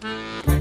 Música